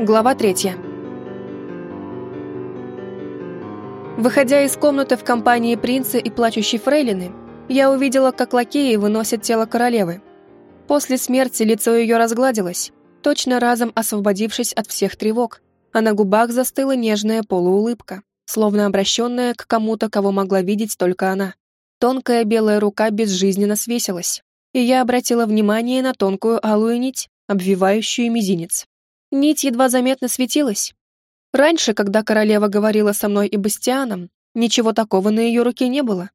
Глава третья. Выходя из комнаты в компании принца и плачущей фрейлины, я увидела, как лакеи выносят тело королевы. После смерти лицо ее разгладилось, точно разом освободившись от всех тревог, а на губах застыла нежная полуулыбка, словно обращенная к кому-то, кого могла видеть только она. Тонкая белая рука безжизненно свесилась, и я обратила внимание на тонкую алую нить, обвивающую мизинец. Нить едва заметно светилась. Раньше, когда королева говорила со мной и Бастианом, ничего такого на ее руке не было.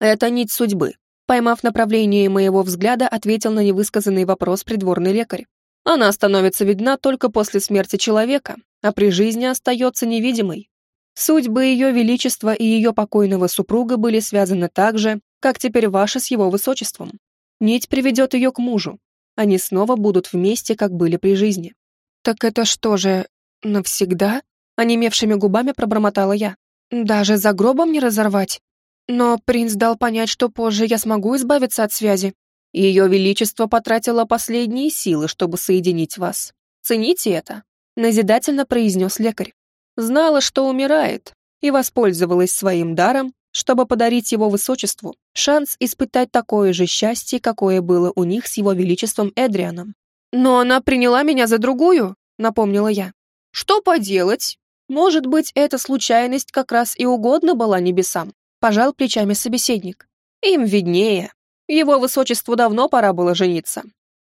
Это нить судьбы. Поймав направление моего взгляда, ответил на невысказанный вопрос придворный лекарь. Она становится видна только после смерти человека, а при жизни остается невидимой. Судьбы ее величества и ее покойного супруга были связаны так же, как теперь ваша с его высочеством. Нить приведет ее к мужу. Они снова будут вместе, как были при жизни. «Так это что же, навсегда?» Онемевшими губами пробормотала я. «Даже за гробом не разорвать?» Но принц дал понять, что позже я смогу избавиться от связи. Ее Величество потратило последние силы, чтобы соединить вас. Цените это», — назидательно произнес лекарь. Знала, что умирает, и воспользовалась своим даром, чтобы подарить его высочеству шанс испытать такое же счастье, какое было у них с его величеством Эдрианом. «Но она приняла меня за другую», — напомнила я. «Что поделать? Может быть, эта случайность как раз и угодно была небесам», — пожал плечами собеседник. «Им виднее. Его высочеству давно пора было жениться.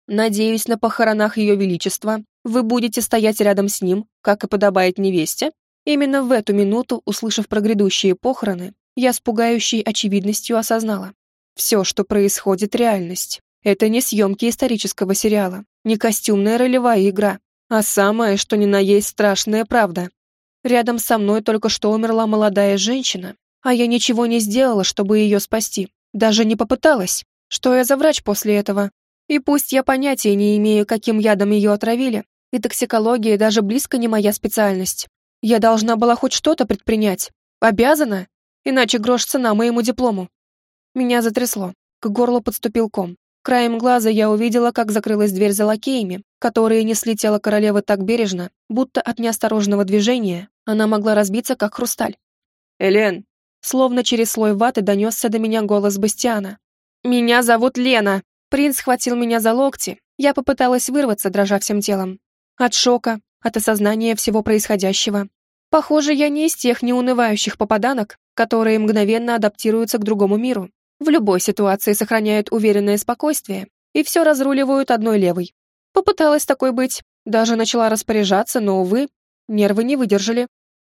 Надеюсь, на похоронах ее величества вы будете стоять рядом с ним, как и подобает невесте». Именно в эту минуту, услышав про грядущие похороны, я с пугающей очевидностью осознала. Все, что происходит, реальность. Это не съемки исторического сериала, не костюмная ролевая игра, а самое, что ни на есть страшная правда. Рядом со мной только что умерла молодая женщина, а я ничего не сделала, чтобы ее спасти. Даже не попыталась. Что я за врач после этого? И пусть я понятия не имею, каким ядом ее отравили, и токсикология даже близко не моя специальность. Я должна была хоть что-то предпринять. Обязана? Иначе грош цена моему диплому. Меня затрясло. К горлу подступил ком. Краем глаза я увидела, как закрылась дверь за лакеями, которые несли тело королевы так бережно, будто от неосторожного движения она могла разбиться, как хрусталь. «Элен!» Словно через слой ваты донесся до меня голос Бастиана. «Меня зовут Лена!» Принц схватил меня за локти. Я попыталась вырваться, дрожа всем телом. От шока, от осознания всего происходящего. Похоже, я не из тех неунывающих попаданок, которые мгновенно адаптируются к другому миру в любой ситуации сохраняют уверенное спокойствие и все разруливают одной левой. Попыталась такой быть, даже начала распоряжаться, но, увы, нервы не выдержали.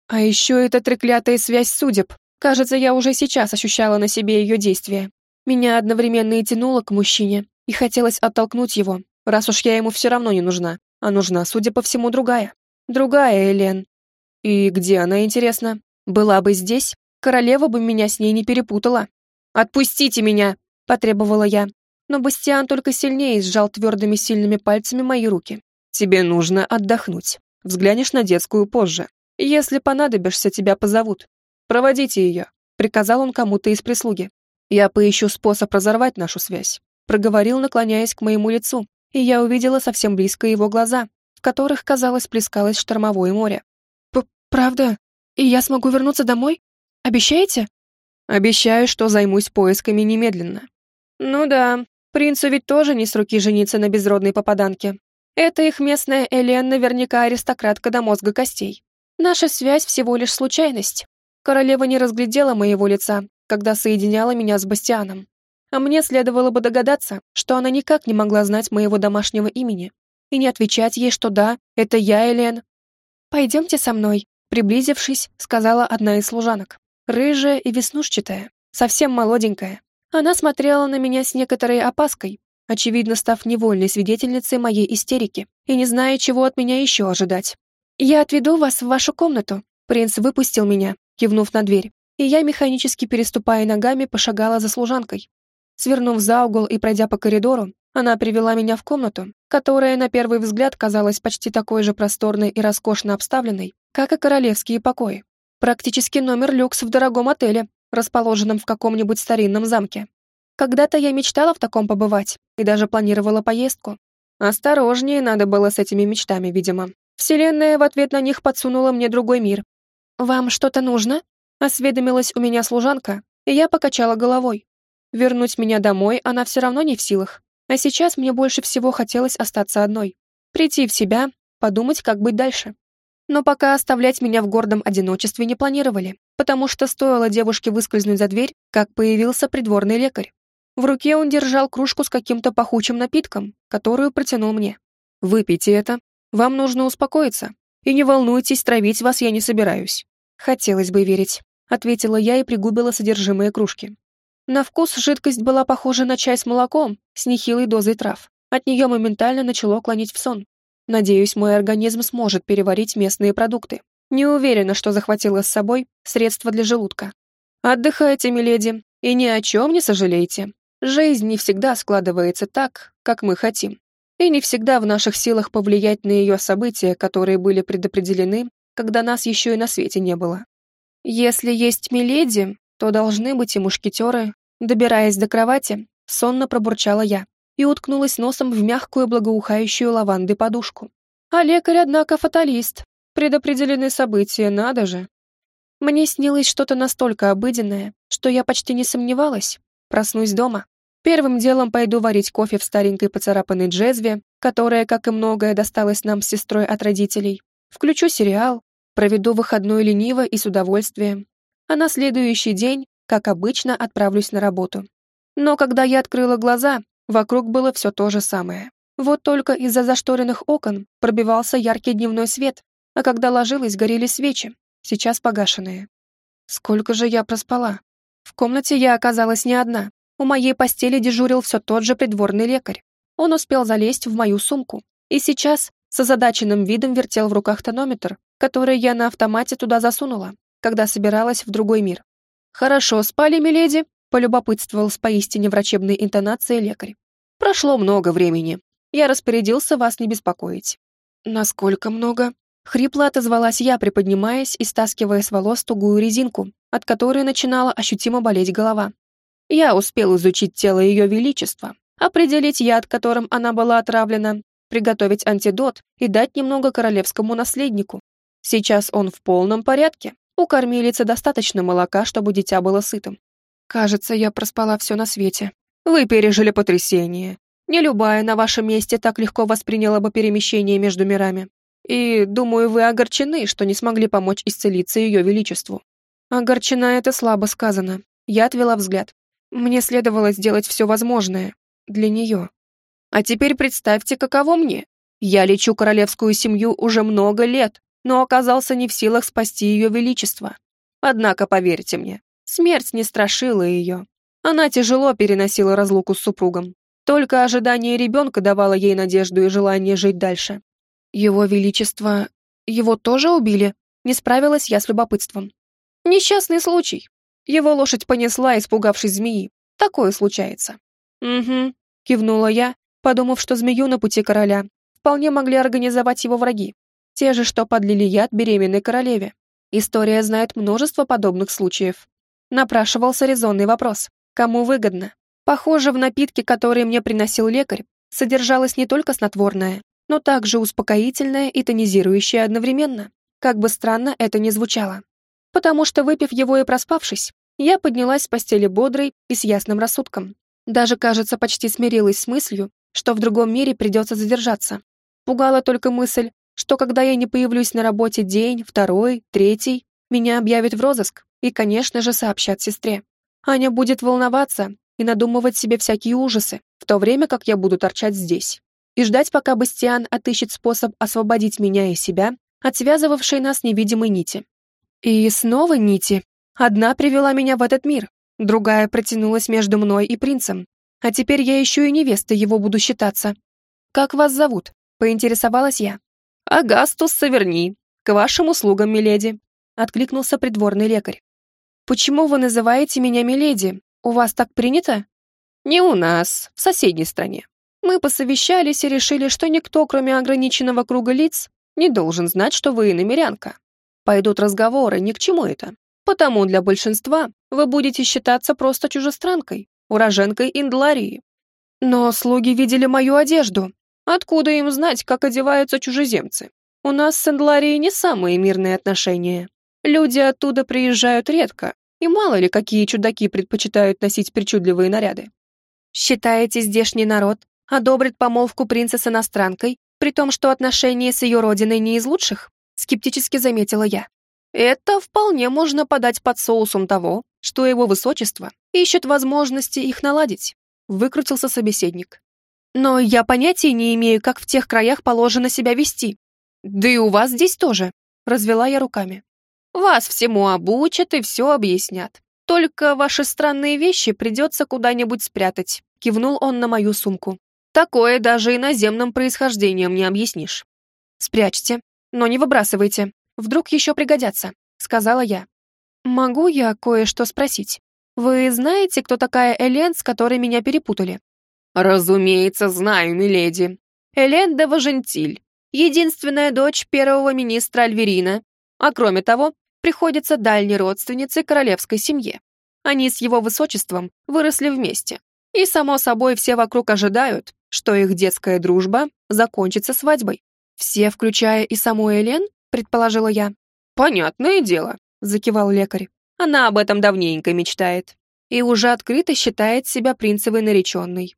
А еще эта треклятая связь судеб. Кажется, я уже сейчас ощущала на себе ее действие. Меня одновременно и тянуло к мужчине, и хотелось оттолкнуть его, раз уж я ему все равно не нужна, а нужна, судя по всему, другая. Другая Элен. И где она, интересно? Была бы здесь, королева бы меня с ней не перепутала. «Отпустите меня!» — потребовала я. Но Бастиан только сильнее сжал твердыми сильными пальцами мои руки. «Тебе нужно отдохнуть. Взглянешь на детскую позже. Если понадобишься, тебя позовут. Проводите ее», — приказал он кому-то из прислуги. «Я поищу способ разорвать нашу связь», — проговорил, наклоняясь к моему лицу, и я увидела совсем близко его глаза, в которых, казалось, плескалось штормовое море. «Правда? И я смогу вернуться домой? Обещаете?» Обещаю, что займусь поисками немедленно. Ну да, принцу ведь тоже не с руки жениться на безродной попаданке. Это их местная Элен наверняка аристократка до мозга костей. Наша связь всего лишь случайность. Королева не разглядела моего лица, когда соединяла меня с Бастианом. А мне следовало бы догадаться, что она никак не могла знать моего домашнего имени и не отвечать ей, что да, это я, Элен. «Пойдемте со мной», приблизившись, сказала одна из служанок рыжая и веснушчатая, совсем молоденькая. Она смотрела на меня с некоторой опаской, очевидно став невольной свидетельницей моей истерики и не зная, чего от меня еще ожидать. «Я отведу вас в вашу комнату», — принц выпустил меня, кивнув на дверь, и я, механически переступая ногами, пошагала за служанкой. Свернув за угол и пройдя по коридору, она привела меня в комнату, которая на первый взгляд казалась почти такой же просторной и роскошно обставленной, как и королевские покои. Практически номер люкс в дорогом отеле, расположенном в каком-нибудь старинном замке. Когда-то я мечтала в таком побывать и даже планировала поездку. Осторожнее надо было с этими мечтами, видимо. Вселенная в ответ на них подсунула мне другой мир. «Вам что-то нужно?» — осведомилась у меня служанка, и я покачала головой. Вернуть меня домой она все равно не в силах, а сейчас мне больше всего хотелось остаться одной. Прийти в себя, подумать, как быть дальше. Но пока оставлять меня в гордом одиночестве не планировали, потому что стоило девушке выскользнуть за дверь, как появился придворный лекарь. В руке он держал кружку с каким-то пахучим напитком, которую протянул мне. «Выпейте это. Вам нужно успокоиться. И не волнуйтесь, травить вас я не собираюсь». «Хотелось бы верить», — ответила я и пригубила содержимое кружки. На вкус жидкость была похожа на чай с молоком, с нехилой дозой трав. От нее моментально начало клонить в сон. Надеюсь, мой организм сможет переварить местные продукты. Не уверена, что захватила с собой средства для желудка. Отдыхайте, миледи, и ни о чем не сожалейте. Жизнь не всегда складывается так, как мы хотим. И не всегда в наших силах повлиять на ее события, которые были предопределены, когда нас еще и на свете не было. Если есть миледи, то должны быть и мушкетеры. Добираясь до кровати, сонно пробурчала я и уткнулась носом в мягкую благоухающую лаванды подушку. А лекарь, однако, фаталист. Предопределены события, надо же. Мне снилось что-то настолько обыденное, что я почти не сомневалась. Проснусь дома. Первым делом пойду варить кофе в старенькой поцарапанной джезве, которая, как и многое, досталась нам с сестрой от родителей. Включу сериал, проведу выходной лениво и с удовольствием. А на следующий день, как обычно, отправлюсь на работу. Но когда я открыла глаза, Вокруг было все то же самое. Вот только из-за зашторенных окон пробивался яркий дневной свет, а когда ложилась, горели свечи, сейчас погашенные. Сколько же я проспала? В комнате я оказалась не одна. У моей постели дежурил все тот же придворный лекарь. Он успел залезть в мою сумку. И сейчас с озадаченным видом вертел в руках тонометр, который я на автомате туда засунула, когда собиралась в другой мир. «Хорошо спали, миледи?» — полюбопытствовал с поистине врачебной интонацией лекарь. Прошло много времени. Я распорядился вас не беспокоить». «Насколько много?» Хрипло отозвалась я, приподнимаясь и стаскивая с волос тугую резинку, от которой начинала ощутимо болеть голова. Я успел изучить тело Ее Величества, определить яд, которым она была отравлена, приготовить антидот и дать немного королевскому наследнику. Сейчас он в полном порядке. У кормилицы достаточно молока, чтобы дитя было сытым. Кажется, я проспала все на свете. Вы пережили потрясение. Не любая на вашем месте так легко восприняла бы перемещение между мирами. И, думаю, вы огорчены, что не смогли помочь исцелиться ее величеству. Огорчена это слабо сказано. Я отвела взгляд. Мне следовало сделать все возможное. Для нее. А теперь представьте, каково мне. Я лечу королевскую семью уже много лет, но оказался не в силах спасти ее величество. Однако, поверьте мне, смерть не страшила ее. Она тяжело переносила разлуку с супругом. Только ожидание ребенка давало ей надежду и желание жить дальше. Его Величество... Его тоже убили? Не справилась я с любопытством. Несчастный случай. Его лошадь понесла, испугавшись змеи. Такое случается. Угу, кивнула я, подумав, что змею на пути короля вполне могли организовать его враги. Те же, что подлили яд беременной королеве. История знает множество подобных случаев. Напрашивался резонный вопрос. Кому выгодно? Похоже, в напитке, который мне приносил лекарь, содержалось не только снотворное, но также успокоительное и тонизирующее одновременно. Как бы странно это ни звучало. Потому что, выпив его и проспавшись, я поднялась с постели бодрой и с ясным рассудком. Даже, кажется, почти смирилась с мыслью, что в другом мире придется задержаться. Пугала только мысль, что когда я не появлюсь на работе день, второй, третий, меня объявят в розыск и, конечно же, сообщат сестре. Аня будет волноваться и надумывать себе всякие ужасы, в то время как я буду торчать здесь. И ждать, пока Бастиан отыщет способ освободить меня и себя от связывавшей нас невидимой нити. И снова нити. Одна привела меня в этот мир, другая протянулась между мной и принцем. А теперь я еще и невестой его буду считаться. «Как вас зовут?» — поинтересовалась я. «Агастус Саверни. К вашим услугам, миледи», — откликнулся придворный лекарь. «Почему вы называете меня Миледи? У вас так принято?» «Не у нас, в соседней стране. Мы посовещались и решили, что никто, кроме ограниченного круга лиц, не должен знать, что вы иномерянка. Пойдут разговоры, ни к чему это. Потому для большинства вы будете считаться просто чужестранкой, уроженкой Индларии. Но слуги видели мою одежду. Откуда им знать, как одеваются чужеземцы? У нас с Эндларией не самые мирные отношения. Люди оттуда приезжают редко, и мало ли какие чудаки предпочитают носить причудливые наряды. Считаете, здешний народ одобрит помолвку принца с иностранкой, при том, что отношения с ее родиной не из лучших? Скептически заметила я. Это вполне можно подать под соусом того, что его высочество ищет возможности их наладить, выкрутился собеседник. Но я понятия не имею, как в тех краях положено себя вести. Да и у вас здесь тоже, развела я руками. Вас всему обучат и все объяснят. Только ваши странные вещи придется куда-нибудь спрятать, кивнул он на мою сумку. Такое даже иноземным происхождением не объяснишь. Спрячьте, но не выбрасывайте. Вдруг еще пригодятся, сказала я. Могу я кое-что спросить? Вы знаете, кто такая Элен, с которой меня перепутали? Разумеется, знаю, миледи. Элен де Важентиль, единственная дочь первого министра Альверина, а кроме того, приходится дальней родственницей королевской семье. Они с его высочеством выросли вместе. И, само собой, все вокруг ожидают, что их детская дружба закончится свадьбой. Все, включая и саму Элен, предположила я. Понятное дело, закивал лекарь. Она об этом давненько мечтает. И уже открыто считает себя принцевой нареченной.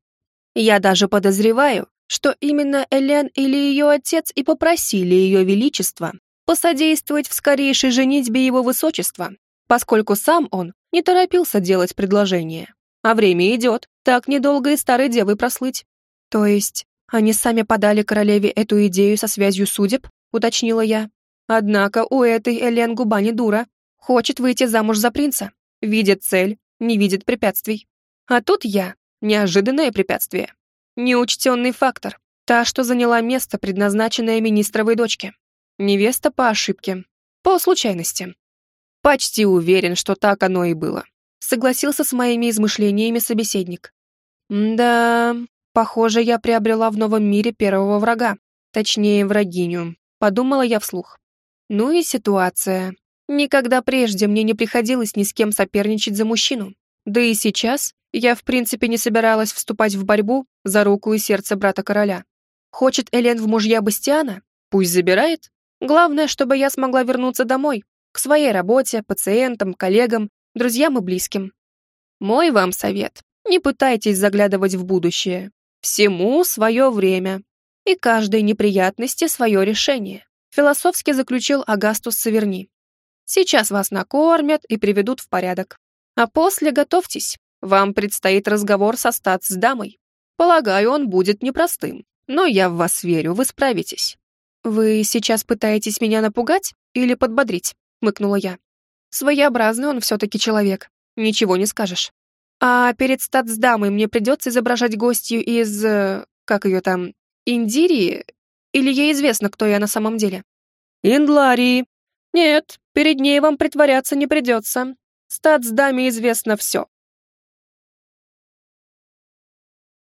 Я даже подозреваю, что именно Элен или ее отец и попросили ее величество посодействовать в скорейшей женитьбе его высочества, поскольку сам он не торопился делать предложение. А время идет, так недолго и старой девой прослыть. То есть они сами подали королеве эту идею со связью судеб, уточнила я. Однако у этой Элен губа не дура. Хочет выйти замуж за принца. Видит цель, не видит препятствий. А тут я. Неожиданное препятствие. Неучтенный фактор. Та, что заняла место, предназначенное министровой дочке. Невеста по ошибке. По случайности. Почти уверен, что так оно и было. Согласился с моими измышлениями собеседник. Да, похоже, я приобрела в новом мире первого врага. Точнее, врагиню. Подумала я вслух. Ну и ситуация. Никогда прежде мне не приходилось ни с кем соперничать за мужчину. Да и сейчас я в принципе не собиралась вступать в борьбу за руку и сердце брата короля. Хочет Элен в мужья Бастиана? Пусть забирает. Главное, чтобы я смогла вернуться домой, к своей работе, пациентам, коллегам, друзьям и близким. Мой вам совет. Не пытайтесь заглядывать в будущее. Всему свое время. И каждой неприятности свое решение. Философски заключил Агастус Саверни. Сейчас вас накормят и приведут в порядок. А после готовьтесь. Вам предстоит разговор со статс-дамой. Полагаю, он будет непростым. Но я в вас верю, вы справитесь. «Вы сейчас пытаетесь меня напугать или подбодрить?» — мыкнула я. «Своеобразный он все-таки человек, ничего не скажешь. А перед статсдамой мне придется изображать гостью из... Э, как ее там? Индирии? Или ей известно, кто я на самом деле?» «Индларии. Нет, перед ней вам притворяться не придется. Статсдаме известно все.